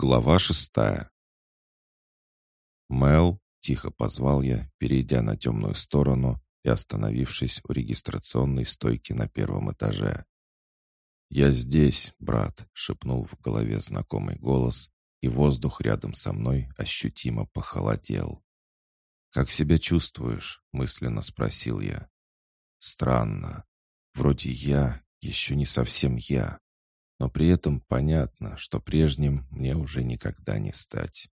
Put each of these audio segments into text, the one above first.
Глава шестая. «Мел», — тихо позвал я, перейдя на темную сторону и остановившись у регистрационной стойки на первом этаже. «Я здесь, брат», — шепнул в голове знакомый голос, и воздух рядом со мной ощутимо похолодел. «Как себя чувствуешь?» — мысленно спросил я. «Странно. Вроде я еще не совсем я, но при этом понятно, что прежним мне уже никогда не стать.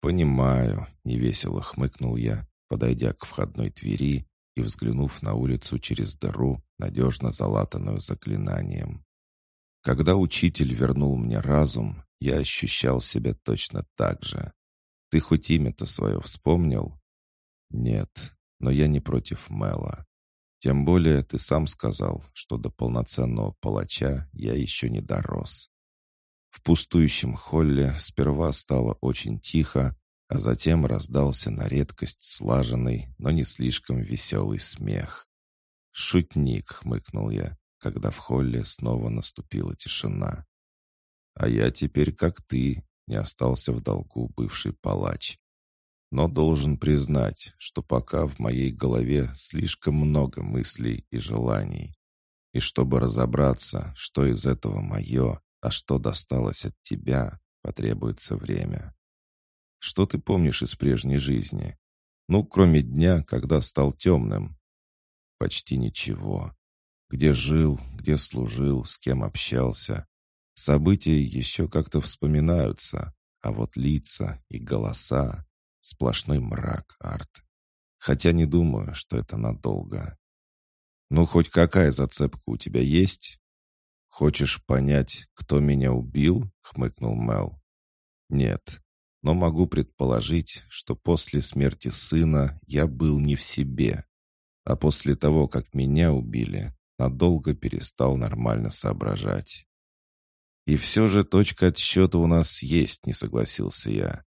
«Понимаю», — невесело хмыкнул я, подойдя к входной двери и взглянув на улицу через дыру, надежно залатанную заклинанием. Когда учитель вернул мне разум, я ощущал себя точно так же. Ты хоть имя-то свое вспомнил? Нет, но я не против Мэла. Тем более ты сам сказал, что до полноценного палача я еще не дорос. В пустующем холле сперва стало очень тихо, а затем раздался на редкость слаженный, но не слишком веселый смех. «Шутник», — хмыкнул я, когда в холле снова наступила тишина. «А я теперь, как ты, не остался в долгу бывший палач но должен признать, что пока в моей голове слишком много мыслей и желаний. И чтобы разобраться, что из этого мое, а что досталось от тебя, потребуется время. Что ты помнишь из прежней жизни? Ну, кроме дня, когда стал темным. Почти ничего. Где жил, где служил, с кем общался. События еще как-то вспоминаются, а вот лица и голоса Сплошной мрак, Арт. Хотя не думаю, что это надолго. Ну, хоть какая зацепка у тебя есть? Хочешь понять, кто меня убил? Хмыкнул Мел. Нет, но могу предположить, что после смерти сына я был не в себе, а после того, как меня убили, надолго перестал нормально соображать. И все же точка отсчета у нас есть, не согласился я.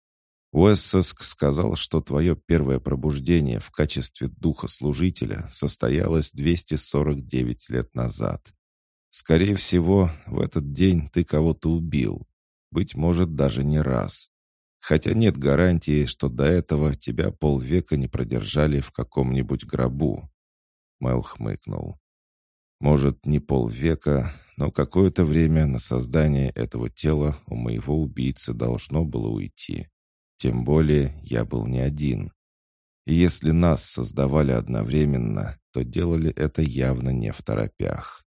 Уэссоск сказал, что твое первое пробуждение в качестве духа-служителя состоялось 249 лет назад. Скорее всего, в этот день ты кого-то убил. Быть может, даже не раз. Хотя нет гарантии, что до этого тебя полвека не продержали в каком-нибудь гробу. Мэл хмыкнул. Может, не полвека, но какое-то время на создание этого тела у моего убийцы должно было уйти. Тем более я был не один. И если нас создавали одновременно, то делали это явно не в торопях.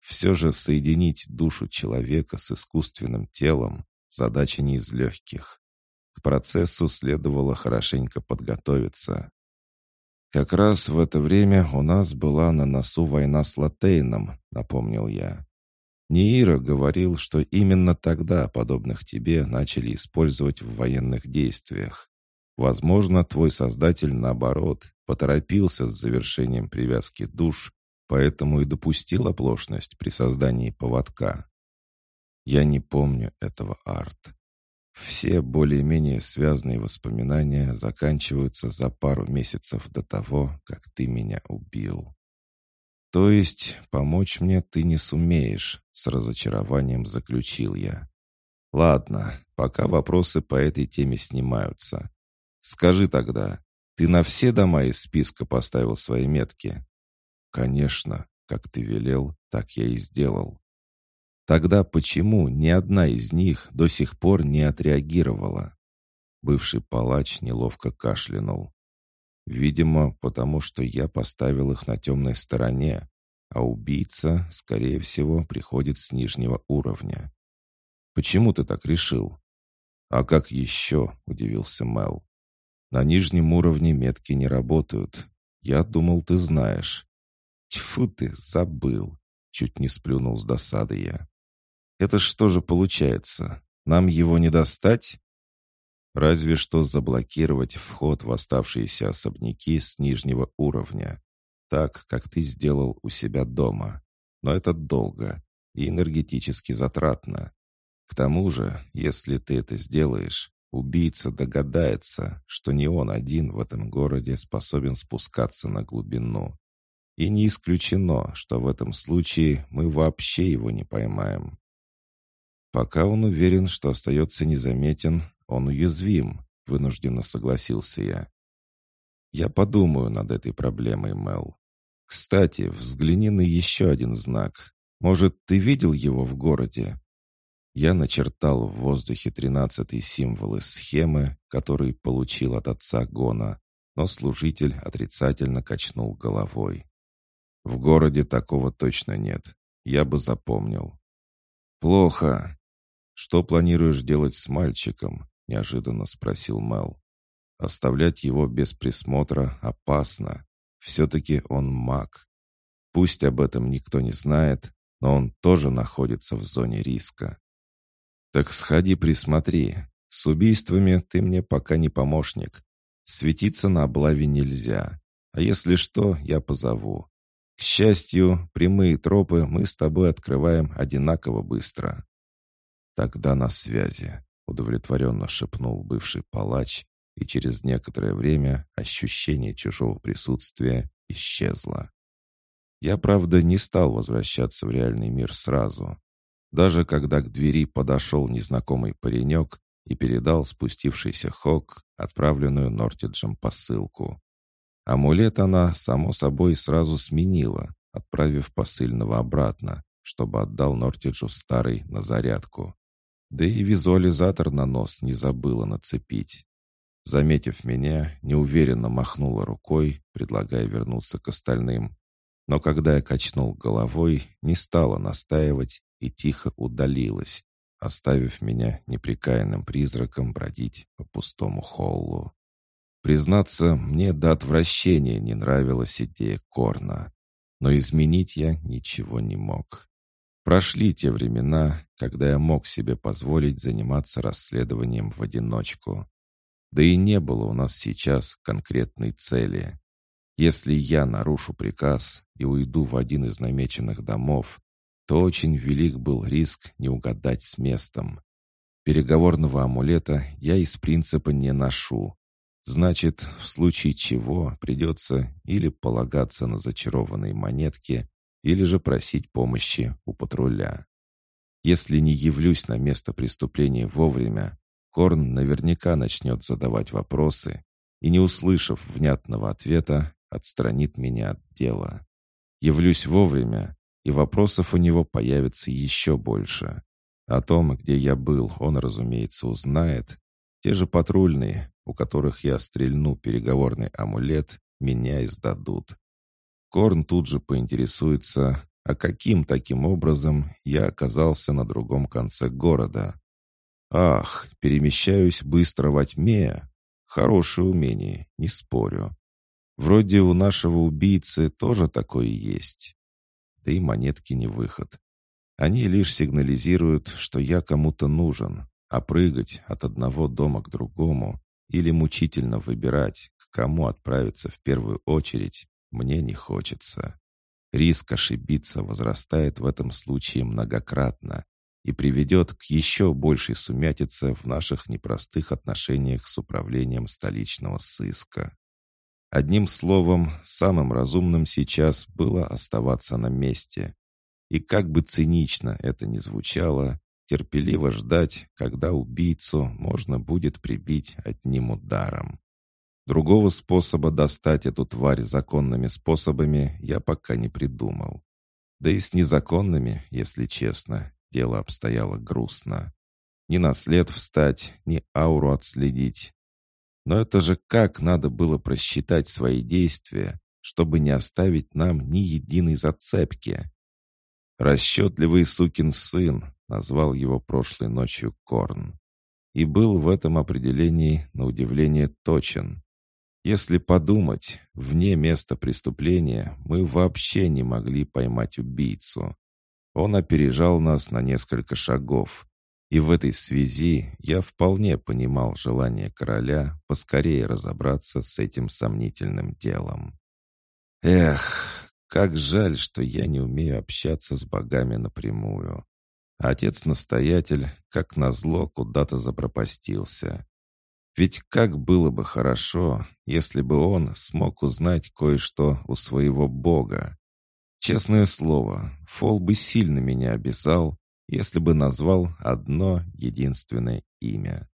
Все же соединить душу человека с искусственным телом – задача не из легких. К процессу следовало хорошенько подготовиться. «Как раз в это время у нас была на носу война с Латейном», — напомнил я. Неира говорил, что именно тогда подобных тебе начали использовать в военных действиях. Возможно, твой создатель, наоборот, поторопился с завершением привязки душ, поэтому и допустил оплошность при создании поводка. Я не помню этого, Арт. Все более-менее связанные воспоминания заканчиваются за пару месяцев до того, как ты меня убил. «То есть помочь мне ты не сумеешь», — с разочарованием заключил я. «Ладно, пока вопросы по этой теме снимаются. Скажи тогда, ты на все дома из списка поставил свои метки?» «Конечно, как ты велел, так я и сделал». «Тогда почему ни одна из них до сих пор не отреагировала?» Бывший палач неловко кашлянул. Видимо, потому что я поставил их на темной стороне, а убийца, скорее всего, приходит с нижнего уровня. «Почему ты так решил?» «А как еще?» — удивился Мел. «На нижнем уровне метки не работают. Я думал, ты знаешь». «Тьфу ты, забыл!» — чуть не сплюнул с досады я. «Это что же получается? Нам его не достать?» Разве что заблокировать вход в оставшиеся особняки с нижнего уровня, так, как ты сделал у себя дома. Но это долго и энергетически затратно. К тому же, если ты это сделаешь, убийца догадается, что не он один в этом городе способен спускаться на глубину. И не исключено, что в этом случае мы вообще его не поймаем. пока он уверен, что остается незаметен, он уязвим, вынужденно согласился я. Я подумаю над этой проблемой, Мел. Кстати, взгляни на еще один знак. Может, ты видел его в городе? Я начертал в воздухе тринадцатый символ из схемы, который получил от отца Гона, но служитель отрицательно качнул головой. В городе такого точно нет. Я бы запомнил. Плохо. Что планируешь делать с мальчиком? Неожиданно спросил Мел. Оставлять его без присмотра опасно. Все-таки он маг. Пусть об этом никто не знает, но он тоже находится в зоне риска. Так сходи присмотри. С убийствами ты мне пока не помощник. Светиться на облаве нельзя. А если что, я позову. К счастью, прямые тропы мы с тобой открываем одинаково быстро. Тогда на связи, удовлетворенно шепнул бывший палач, и через некоторое время ощущение чужого присутствия исчезло. Я, правда, не стал возвращаться в реальный мир сразу. Даже когда к двери подошел незнакомый паренек и передал спустившийся Хок отправленную Нортиджем посылку. Амулет она, само собой, сразу сменила, отправив посыльного обратно, чтобы отдал Нортиджу старый на зарядку. Да и визуализатор на нос не забыла нацепить. Заметив меня, неуверенно махнула рукой, предлагая вернуться к остальным. Но когда я качнул головой, не стала настаивать и тихо удалилась, оставив меня неприкаянным призраком бродить по пустому холлу. Признаться, мне до отвращения не нравилась идея Корна, но изменить я ничего не мог. Прошли те времена, когда я мог себе позволить заниматься расследованием в одиночку. Да и не было у нас сейчас конкретной цели. Если я нарушу приказ и уйду в один из намеченных домов, то очень велик был риск не угадать с местом. Переговорного амулета я из принципа не ношу. Значит, в случае чего придется или полагаться на зачарованные монетки, или же просить помощи у патруля. Если не явлюсь на место преступления вовремя, Корн наверняка начнет задавать вопросы и, не услышав внятного ответа, отстранит меня от дела. Явлюсь вовремя, и вопросов у него появится еще больше. О том, где я был, он, разумеется, узнает. Те же патрульные, у которых я стрельну переговорный амулет, меня издадут. Корн тут же поинтересуется, а каким таким образом я оказался на другом конце города. Ах, перемещаюсь быстро во тьме. Хорошее умение, не спорю. Вроде у нашего убийцы тоже такое есть да и монетки не выход. Они лишь сигнализируют, что я кому-то нужен, а прыгать от одного дома к другому или мучительно выбирать, к кому отправиться в первую очередь, мне не хочется. Риск ошибиться возрастает в этом случае многократно и приведет к еще большей сумятице в наших непростых отношениях с управлением столичного сыска. Одним словом, самым разумным сейчас было оставаться на месте. И как бы цинично это ни звучало, терпеливо ждать, когда убийцу можно будет прибить одним ударом. Другого способа достать эту тварь законными способами я пока не придумал. Да и с незаконными, если честно, дело обстояло грустно. Ни на след встать, ни ауру отследить, но это же как надо было просчитать свои действия, чтобы не оставить нам ни единой зацепки. «Расчетливый сукин сын», — назвал его прошлой ночью Корн. И был в этом определении, на удивление, точен. Если подумать, вне места преступления мы вообще не могли поймать убийцу. Он опережал нас на несколько шагов, и в этой связи я вполне понимал желание короля поскорее разобраться с этим сомнительным делом. Эх, как жаль, что я не умею общаться с богами напрямую. Отец-настоятель, как назло, куда-то запропастился. Ведь как было бы хорошо, если бы он смог узнать кое-что у своего бога. Честное слово, Фол бы сильно меня обязал, если бы назвал одно единственное имя.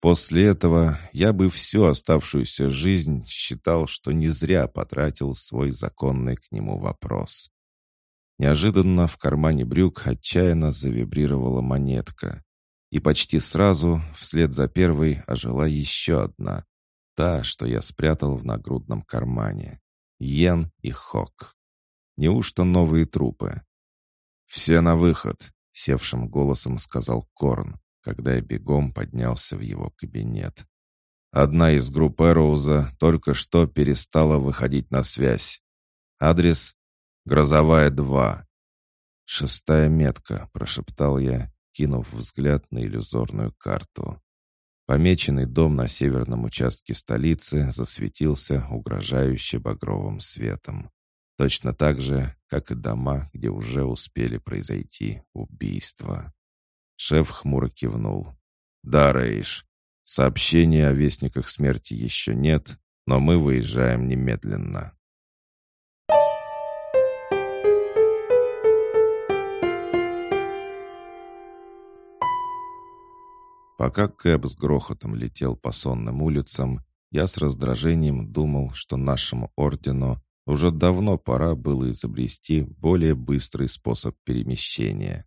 После этого я бы всю оставшуюся жизнь считал, что не зря потратил свой законный к нему вопрос. Неожиданно в кармане брюк отчаянно завибрировала монетка. И почти сразу, вслед за первой, ожила еще одна. Та, что я спрятал в нагрудном кармане. Йен и Хок. Неужто новые трупы? «Все на выход», — севшим голосом сказал Корн когда я бегом поднялся в его кабинет. Одна из групп Эроуза только что перестала выходить на связь. Адрес «Грозовая 2». «Шестая метка», — прошептал я, кинув взгляд на иллюзорную карту. Помеченный дом на северном участке столицы засветился угрожающе багровым светом. Точно так же, как и дома, где уже успели произойти убийства. Шеф хмуро кивнул. «Да, Рейш, сообщения о вестниках смерти еще нет, но мы выезжаем немедленно». Пока Кэб с грохотом летел по сонным улицам, я с раздражением думал, что нашему ордену уже давно пора было изобрести более быстрый способ перемещения.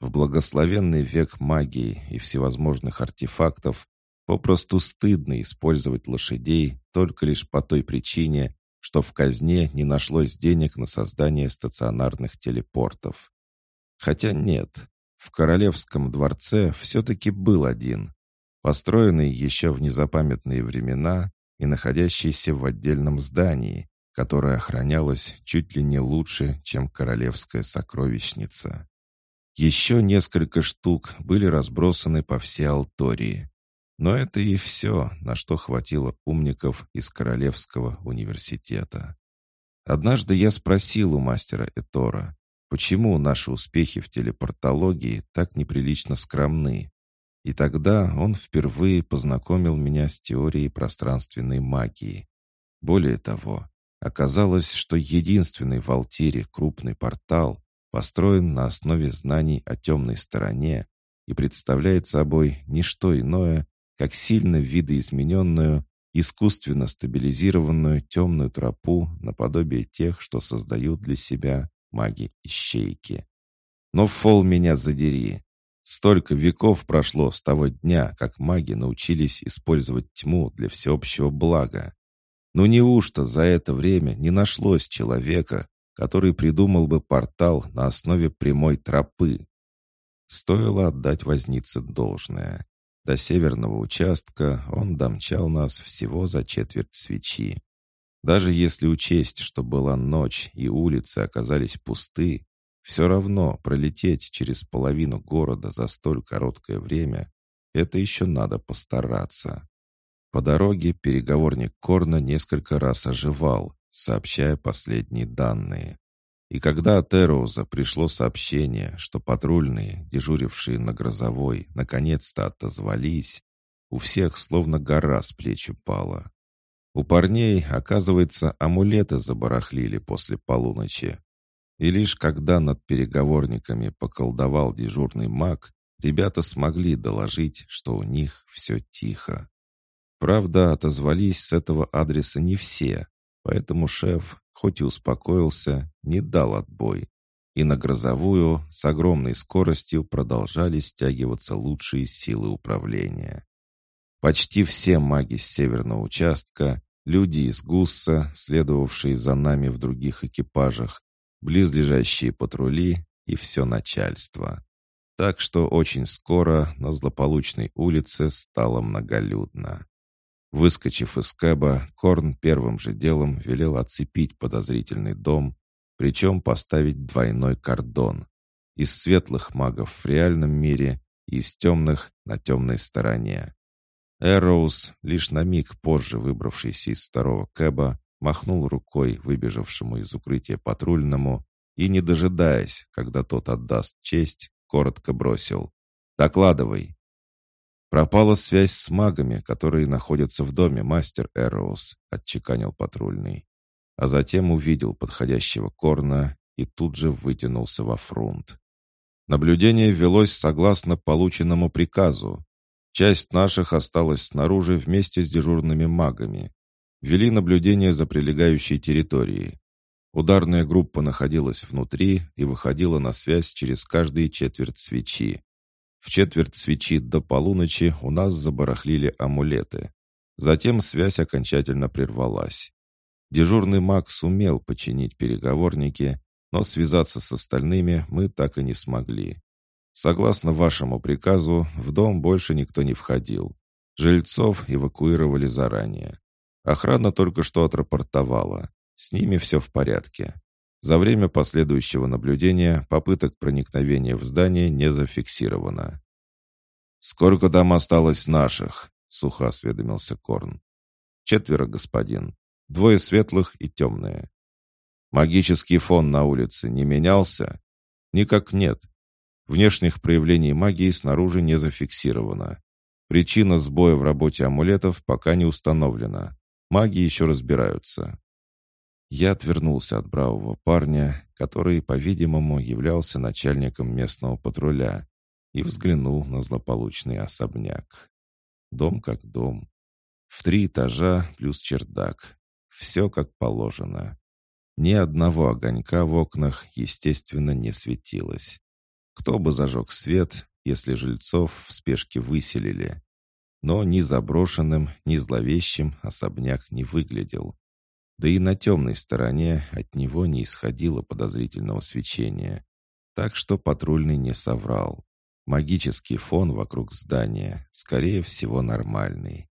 В благословенный век магии и всевозможных артефактов попросту стыдно использовать лошадей только лишь по той причине, что в казне не нашлось денег на создание стационарных телепортов. Хотя нет, в королевском дворце все-таки был один, построенный еще в незапамятные времена и находящийся в отдельном здании, которое охранялось чуть ли не лучше, чем королевская сокровищница. Еще несколько штук были разбросаны по всей Алтории. Но это и все, на что хватило умников из Королевского университета. Однажды я спросил у мастера Этора, почему наши успехи в телепортологии так неприлично скромны. И тогда он впервые познакомил меня с теорией пространственной магии. Более того, оказалось, что единственный в Алтире крупный портал, построен на основе знаний о темной стороне и представляет собой не что иное, как сильно видоизмененную, искусственно стабилизированную темную тропу наподобие тех, что создают для себя маги-ищейки. Но фол меня задери. Столько веков прошло с того дня, как маги научились использовать тьму для всеобщего блага. Но неужто за это время не нашлось человека, который придумал бы портал на основе прямой тропы. Стоило отдать вознице должное. До северного участка он домчал нас всего за четверть свечи. Даже если учесть, что была ночь и улицы оказались пусты, все равно пролететь через половину города за столь короткое время — это еще надо постараться. По дороге переговорник Корна несколько раз оживал, сообщая последние данные. И когда от Эроуза пришло сообщение, что патрульные, дежурившие на Грозовой, наконец-то отозвались, у всех словно гора с плеч упала. У парней, оказывается, амулеты забарахлили после полуночи. И лишь когда над переговорниками поколдовал дежурный маг, ребята смогли доложить, что у них все тихо. Правда, отозвались с этого адреса не все, Поэтому шеф, хоть и успокоился, не дал отбой. И на грозовую с огромной скоростью продолжали стягиваться лучшие силы управления. Почти все маги с северного участка, люди из Гусса, следовавшие за нами в других экипажах, близлежащие патрули и все начальство. Так что очень скоро на злополучной улице стало многолюдно. Выскочив из кэба, Корн первым же делом велел оцепить подозрительный дом, причем поставить двойной кордон. Из светлых магов в реальном мире и из темных на темной стороне. Эроуз, лишь на миг позже выбравшийся из второго кэба, махнул рукой выбежавшему из укрытия патрульному и, не дожидаясь, когда тот отдаст честь, коротко бросил «Докладывай». «Пропала связь с магами, которые находятся в доме, мастер Эроус», — отчеканил патрульный. А затем увидел подходящего Корна и тут же вытянулся во фрунт. Наблюдение велось согласно полученному приказу. Часть наших осталась снаружи вместе с дежурными магами. Вели наблюдение за прилегающей территорией. Ударная группа находилась внутри и выходила на связь через каждые четверть свечи. В четверть свечи до полуночи у нас забарахлили амулеты. Затем связь окончательно прервалась. Дежурный маг сумел починить переговорники, но связаться с остальными мы так и не смогли. Согласно вашему приказу, в дом больше никто не входил. Жильцов эвакуировали заранее. Охрана только что отрапортовала. С ними все в порядке. За время последующего наблюдения попыток проникновения в здание не зафиксировано. «Сколько там осталось наших?» — сухо осведомился Корн. «Четверо, господин. Двое светлых и темные. Магический фон на улице не менялся? Никак нет. Внешних проявлений магии снаружи не зафиксировано. Причина сбоя в работе амулетов пока не установлена. Маги еще разбираются. Я отвернулся от бравого парня, который, по-видимому, являлся начальником местного патруля, и взглянул на злополучный особняк. Дом как дом. В три этажа плюс чердак. Все как положено. Ни одного огонька в окнах, естественно, не светилось. Кто бы зажег свет, если жильцов в спешке выселили? Но ни заброшенным, ни зловещим особняк не выглядел. Да и на темной стороне от него не исходило подозрительного свечения. Так что патрульный не соврал. Магический фон вокруг здания, скорее всего, нормальный.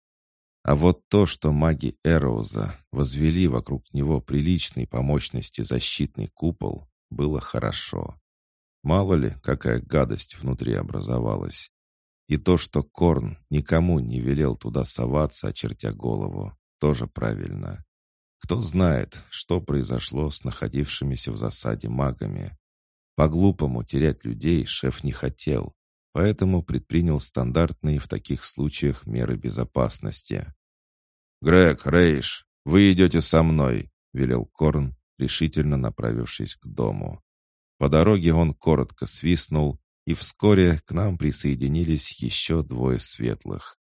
А вот то, что маги Эроуза возвели вокруг него приличный по мощности защитный купол, было хорошо. Мало ли, какая гадость внутри образовалась. И то, что Корн никому не велел туда соваться, очертя голову, тоже правильно. Кто знает, что произошло с находившимися в засаде магами. По-глупому терять людей шеф не хотел, поэтому предпринял стандартные в таких случаях меры безопасности. «Грег, Рейш, вы идете со мной», — велел Корн, решительно направившись к дому. По дороге он коротко свистнул, и вскоре к нам присоединились еще двое светлых.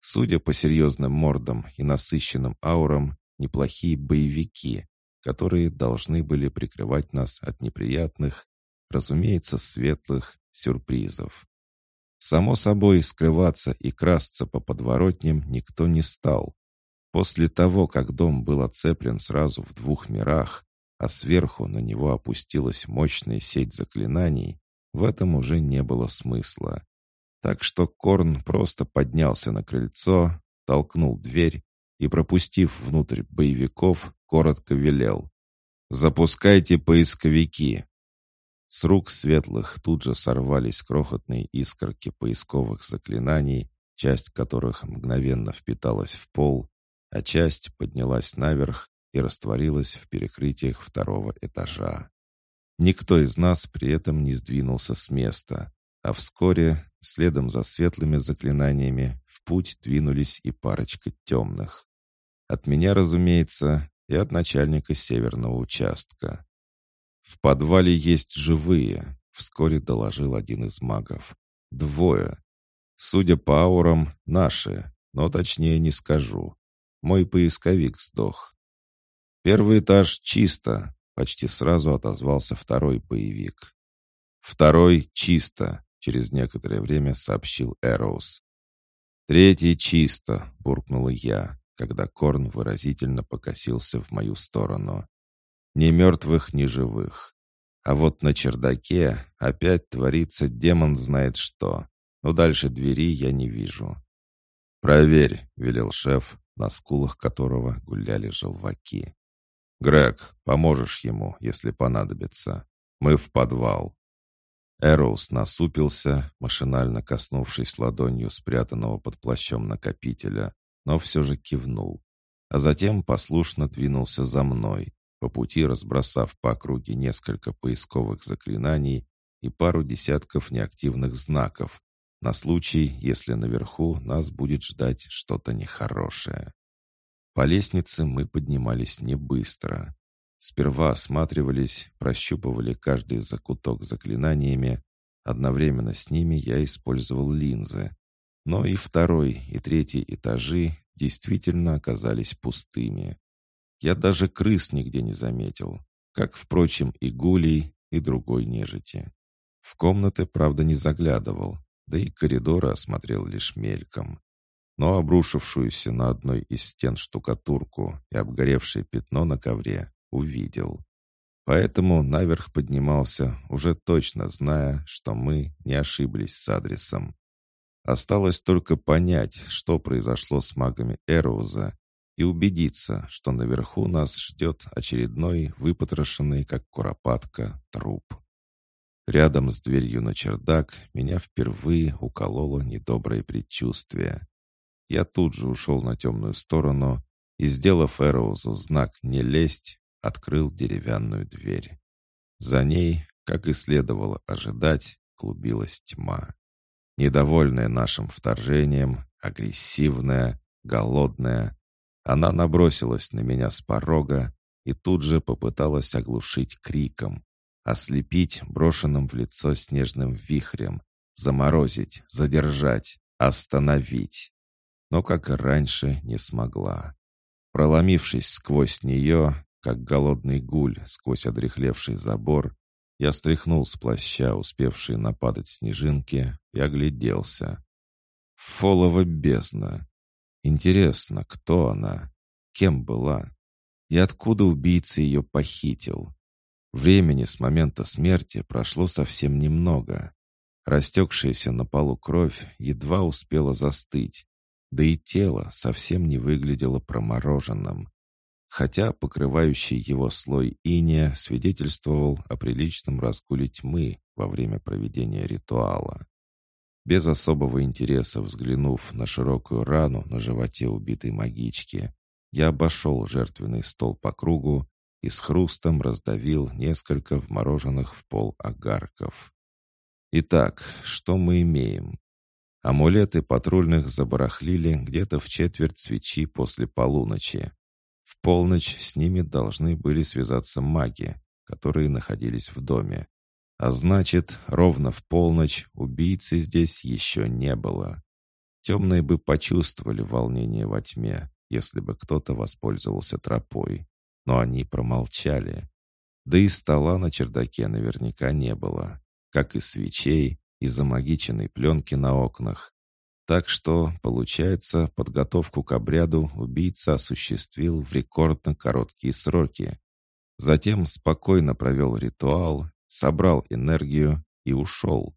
Судя по серьезным мордам и насыщенным аурам, неплохие боевики, которые должны были прикрывать нас от неприятных, разумеется, светлых сюрпризов. Само собой, скрываться и красться по подворотням никто не стал. После того, как дом был оцеплен сразу в двух мирах, а сверху на него опустилась мощная сеть заклинаний, в этом уже не было смысла. Так что Корн просто поднялся на крыльцо, толкнул дверь и, пропустив внутрь боевиков, коротко велел. «Запускайте поисковики!» С рук светлых тут же сорвались крохотные искорки поисковых заклинаний, часть которых мгновенно впиталась в пол, а часть поднялась наверх и растворилась в перекрытиях второго этажа. Никто из нас при этом не сдвинулся с места, а вскоре, следом за светлыми заклинаниями, в путь двинулись и парочка темных. От меня, разумеется, и от начальника северного участка. «В подвале есть живые», — вскоре доложил один из магов. «Двое. Судя по аурам, наши, но точнее не скажу. Мой поисковик сдох». «Первый этаж чисто», — почти сразу отозвался второй боевик. «Второй чисто», — через некоторое время сообщил Эроуз. «Третий чисто», — буркнула я когда Корн выразительно покосился в мою сторону. Ни мертвых, ни живых. А вот на чердаке опять творится демон знает что. Но дальше двери я не вижу. «Проверь», — велел шеф, на скулах которого гуляли желваки. «Грег, поможешь ему, если понадобится. Мы в подвал». Эроус насупился, машинально коснувшись ладонью спрятанного под плащом накопителя, но все же кивнул. А затем послушно двинулся за мной, по пути разбросав по округе несколько поисковых заклинаний и пару десятков неактивных знаков, на случай, если наверху нас будет ждать что-то нехорошее. По лестнице мы поднимались не быстро. Сперва осматривались, прощупывали каждый закуток заклинаниями, Одновременно с ними я использовал линзы. Но и второй, и третий этажи действительно оказались пустыми. Я даже крыс нигде не заметил, как, впрочем, и гулей, и другой нежити. В комнаты, правда, не заглядывал, да и коридоры осмотрел лишь мельком. Но обрушившуюся на одной из стен штукатурку и обгоревшее пятно на ковре увидел. Поэтому наверх поднимался, уже точно зная, что мы не ошиблись с адресом. Осталось только понять, что произошло с магами Эроуза, и убедиться, что наверху нас ждет очередной выпотрошенный, как куропатка, труп. Рядом с дверью на чердак меня впервые укололо недоброе предчувствие. Я тут же ушел на темную сторону и, сделав Эроузу знак «не лезть», открыл деревянную дверь. За ней, как и следовало ожидать, клубилась тьма. Недовольная нашим вторжением, агрессивная, голодная, она набросилась на меня с порога и тут же попыталась оглушить криком, ослепить брошенным в лицо снежным вихрем, заморозить, задержать, остановить. Но, как и раньше, не смогла. Проломившись сквозь нее, как голодный гуль сквозь одрехлевший забор, я стряхнул с плаща успевшие нападать снежинки и огляделся. Фолова бездна. Интересно, кто она? Кем была? И откуда убийца ее похитил? Времени с момента смерти прошло совсем немного. Растекшаяся на полу кровь едва успела застыть, да и тело совсем не выглядело промороженным хотя покрывающий его слой иния свидетельствовал о приличном разгуле тьмы во время проведения ритуала. Без особого интереса взглянув на широкую рану на животе убитой магички, я обошел жертвенный стол по кругу и с хрустом раздавил несколько вмороженных в пол огарков. Итак, что мы имеем? Амулеты патрульных забарахлили где-то в четверть свечи после полуночи. В полночь с ними должны были связаться маги, которые находились в доме. А значит, ровно в полночь убийцы здесь еще не было. Темные бы почувствовали волнение во тьме, если бы кто-то воспользовался тропой. Но они промолчали. Да и стола на чердаке наверняка не было, как и свечей, и замагиченной пленки на окнах, так что, получается, подготовку к обряду убийца осуществил в рекордно короткие сроки. Затем спокойно провел ритуал, собрал энергию и ушел.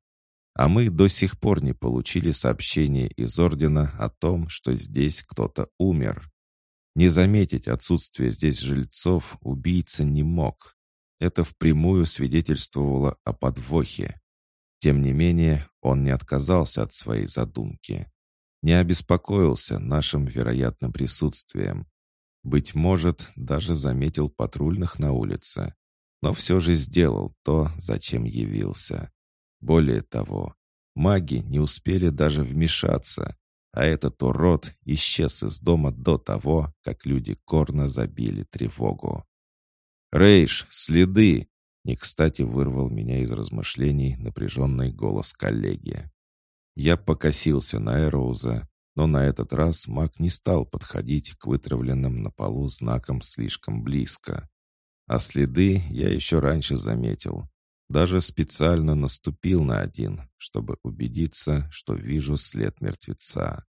А мы до сих пор не получили сообщения из Ордена о том, что здесь кто-то умер. Не заметить отсутствие здесь жильцов убийца не мог. Это впрямую свидетельствовало о подвохе. Тем не менее, он не отказался от своей задумки. Не обеспокоился нашим вероятным присутствием. Быть может, даже заметил патрульных на улице. Но все же сделал то, зачем явился. Более того, маги не успели даже вмешаться, а этот урод исчез из дома до того, как люди Корна забили тревогу. «Рейш, следы!» Не кстати вырвал меня из размышлений напряженный голос коллеги. Я покосился на Эроуза, но на этот раз маг не стал подходить к вытравленным на полу знакам слишком близко. А следы я еще раньше заметил. Даже специально наступил на один, чтобы убедиться, что вижу след мертвеца.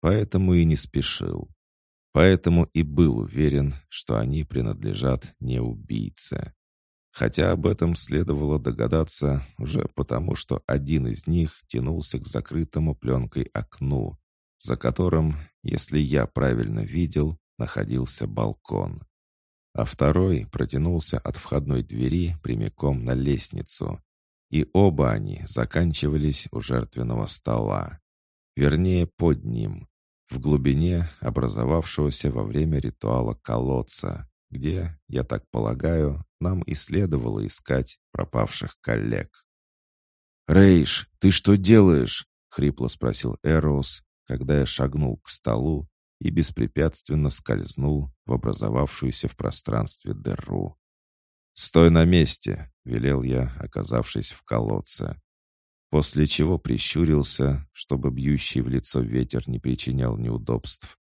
Поэтому и не спешил. Поэтому и был уверен, что они принадлежат не убийце. Хотя об этом следовало догадаться уже потому, что один из них тянулся к закрытому пленкой окну, за которым, если я правильно видел, находился балкон. А второй протянулся от входной двери прямиком на лестницу. И оба они заканчивались у жертвенного стола. Вернее, под ним, в глубине образовавшегося во время ритуала колодца, где, я так полагаю, нам и следовало искать пропавших коллег. «Рейш, ты что делаешь?» — хрипло спросил Эроус, когда я шагнул к столу и беспрепятственно скользнул в образовавшуюся в пространстве дыру. «Стой на месте!» — велел я, оказавшись в колодце. после чего прищурился, чтобы бьющий в лицо ветер не причинял неудобств,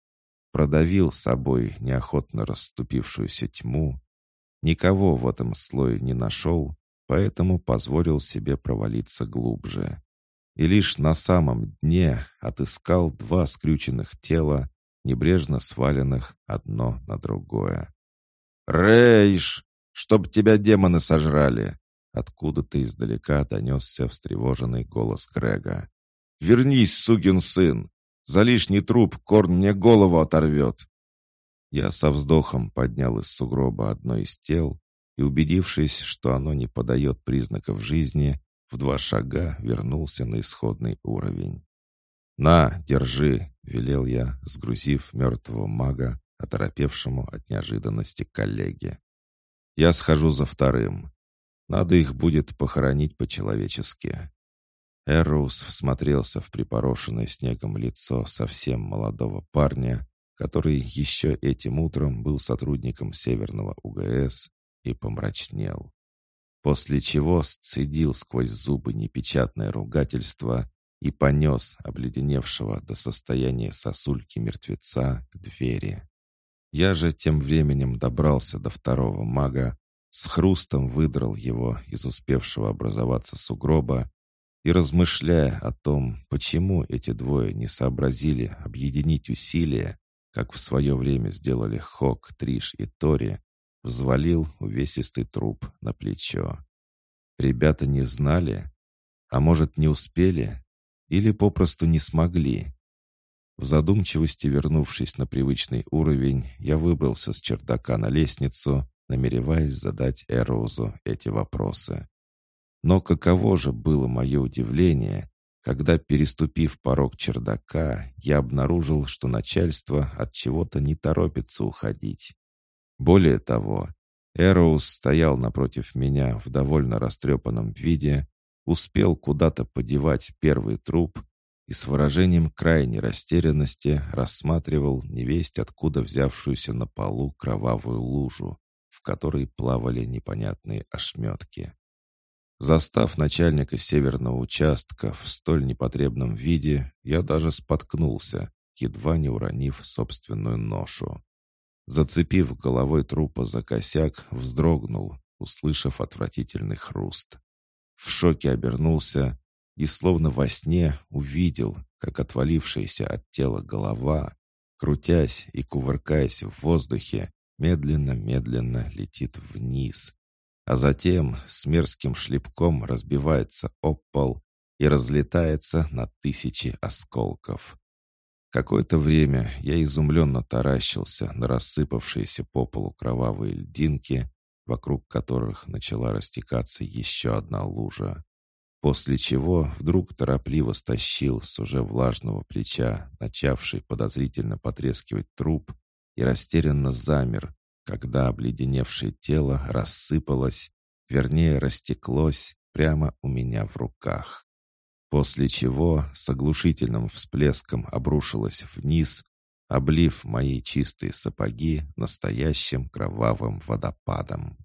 продавил собой неохотно расступившуюся тьму, никого в этом слое не нашел, поэтому позволил себе провалиться глубже. И лишь на самом дне отыскал два скрюченных тела, небрежно сваленных одно на другое. «Рейш! Чтоб тебя демоны сожрали!» Откуда-то издалека донесся встревоженный голос Грега. «Вернись, сукин сын! За лишний труп Корн мне голову оторвет!» Я со вздохом поднял из сугроба одно из тел и, убедившись, что оно не подает признаков жизни, в два шага вернулся на исходный уровень. «На, держи!» — велел я, сгрузив мертвого мага, оторопевшему от неожиданности коллеге. «Я схожу за вторым. Надо их будет похоронить по-человечески». Эроуз всмотрелся в припорошенное снегом лицо совсем молодого парня, который еще этим утром был сотрудником Северного УГС и помрачнел. После чего сцедил сквозь зубы непечатное ругательство и понес обледеневшего до состояния сосульки мертвеца к двери. Я же тем временем добрался до второго мага, с хрустом выдрал его из успевшего образоваться сугроба и, размышляя о том, почему эти двое не сообразили объединить усилия, как в свое время сделали Хок, Триш и Тори, взвалил увесистый труп на плечо. Ребята не знали, а может, не успели, или попросту не смогли. В задумчивости, вернувшись на привычный уровень, я выбрался с чердака на лестницу, намереваясь задать Эроузу эти вопросы. Но каково же было мое удивление, когда, переступив порог чердака, я обнаружил, что начальство от чего-то не торопится уходить. Более того, Эроуз стоял напротив меня в довольно растрепанном виде, успел куда-то подевать первый труп и с выражением крайней растерянности рассматривал невесть откуда взявшуюся на полу кровавую лужу, в которой плавали непонятные ошметки. Застав начальника северного участка в столь непотребном виде, я даже споткнулся, едва не уронив собственную ношу. Зацепив головой трупа за косяк, вздрогнул, услышав отвратительный хруст. В шоке обернулся и, словно во сне, увидел, как отвалившаяся от тела голова, крутясь и кувыркаясь в воздухе, медленно-медленно летит вниз, а затем с мерзким шлепком разбивается об пол и разлетается на тысячи осколков. Какое-то время я изумленно таращился на рассыпавшиеся по полу кровавые льдинки, вокруг которых начала растекаться еще одна лужа. После чего вдруг торопливо стащил с уже влажного плеча, начавший подозрительно потрескивать труп, и растерянно замер, когда обледеневшее тело рассыпалось, вернее растеклось прямо у меня в руках после чего с оглушительным всплеском обрушилась вниз, облив мои чистые сапоги настоящим кровавым водопадом.